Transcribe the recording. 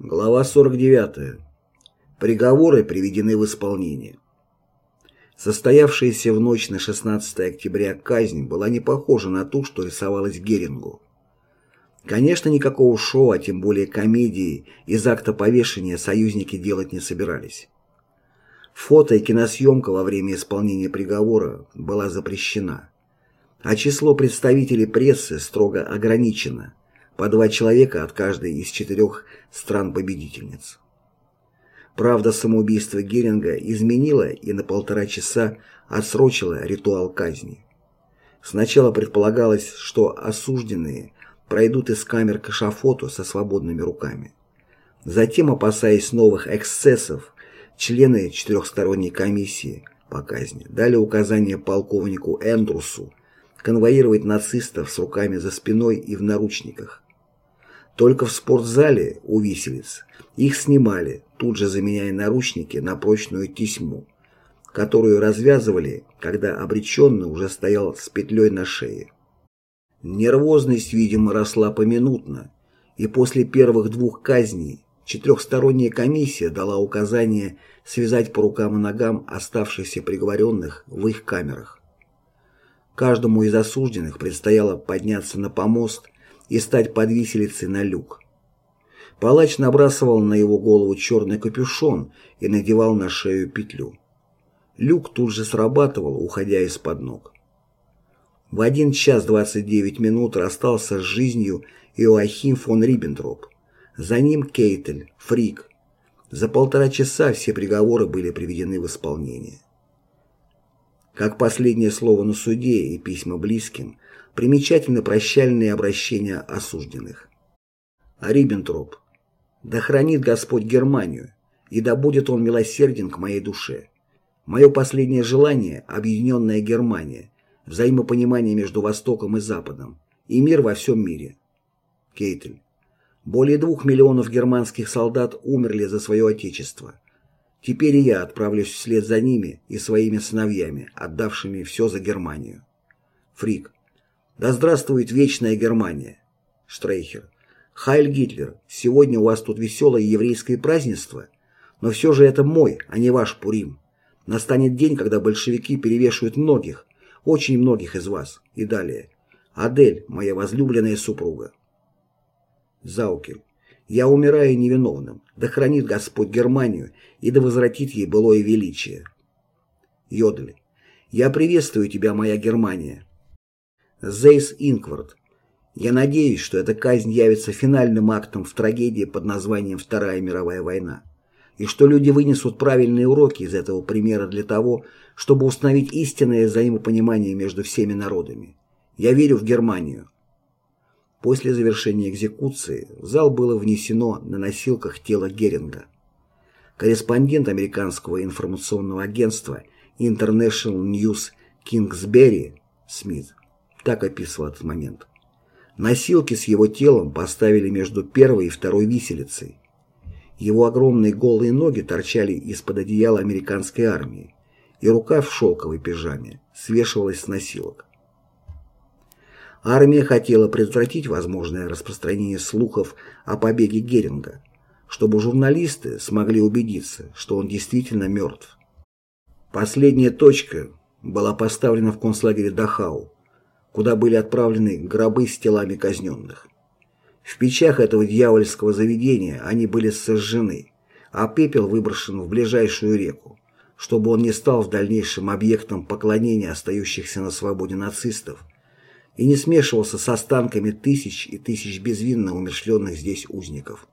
Глава 49. Приговоры приведены в исполнение. Состоявшаяся в ночь на 16 октября казнь была не похожа на ту, что рисовалась Герингу. Конечно, никакого шоу, а тем более комедии, из акта повешения союзники делать не собирались. Фото и киносъемка во время исполнения приговора была запрещена, а число представителей прессы строго ограничено – по два человека от каждой из четырех стран-победительниц. Правда, самоубийство Геринга изменило и на полтора часа отсрочило ритуал казни. Сначала предполагалось, что осужденные пройдут из камер к эшафоту со свободными руками. Затем, опасаясь новых эксцессов, члены четырехсторонней комиссии по казни дали указание полковнику Эндрусу конвоировать нацистов с руками за спиной и в наручниках, только в спортзале у виселиц их снимали, тут же заменяя наручники на прочную тесьму, которую развязывали, когда обреченный уже стоял с петлей на шее. Нервозность, видимо, росла поминутно, и после первых двух казней четырехсторонняя комиссия дала указание связать по рукам и ногам оставшихся приговоренных в их камерах. Каждому из осужденных предстояло подняться на помост и стать под виселицей на люк. Палач набрасывал на его голову черный капюшон и надевал на шею петлю. Люк тут же срабатывал, уходя из-под ног. В один час двадцать девять минут расстался с жизнью Иоахим фон Риббентроп. За ним Кейтель, Фрик. За полтора часа все приговоры были приведены в исполнение. Как последнее слово на суде и письма близким, примечательны прощальные обращения осужденных. Риббентроп. «Да хранит Господь Германию, и да будет Он милосерден к моей душе. Мое последнее желание – объединенная Германия, взаимопонимание между Востоком и Западом, и мир во всем мире». Кейтель. Более двух миллионов германских солдат умерли за свое отечество. Теперь и я отправлюсь вслед за ними и своими сыновьями, отдавшими все за Германию. Фрик. Да здравствует вечная Германия. Штрейхер. Хайль Гитлер, сегодня у вас тут веселое еврейское празднество, но все же это мой, а не ваш Пурим. Настанет день, когда большевики перевешивают многих, очень многих из вас. И далее. Адель, моя возлюбленная супруга. Заукель. Я умираю невиновным. Да хранит Господь Германию и да возвратит ей былое величие. Йодль. Я приветствую тебя, моя Германия. Зейс Инквард. Я надеюсь, что эта казнь явится финальным актом в трагедии под названием Вторая мировая война, и что люди вынесут правильные уроки из этого примера для того, чтобы установить истинное взаимопонимание между всеми народами. Я верю в Германию. После завершения экзекуции в зал было внесено на носилках тело Геринга. Корреспондент американского информационного агентства International News Kingsbury Смит так описывал этот момент. Носилки с его телом поставили между первой и второй виселицей. Его огромные голые ноги торчали из-под одеяла американской армии, и рука в шелковой пижаме свешивалась с носилок. Армия хотела предотвратить возможное распространение слухов о побеге Геринга, чтобы журналисты смогли убедиться, что он действительно мертв. Последняя точка была поставлена в концлагере Дахау, куда были отправлены гробы с телами казненных. В печах этого дьявольского заведения они были сожжены, а пепел выброшен в ближайшую реку, чтобы он не стал в дальнейшем объектом поклонения остающихся на свободе нацистов и не смешивался с останками тысяч и тысяч безвинно умершленных здесь узников.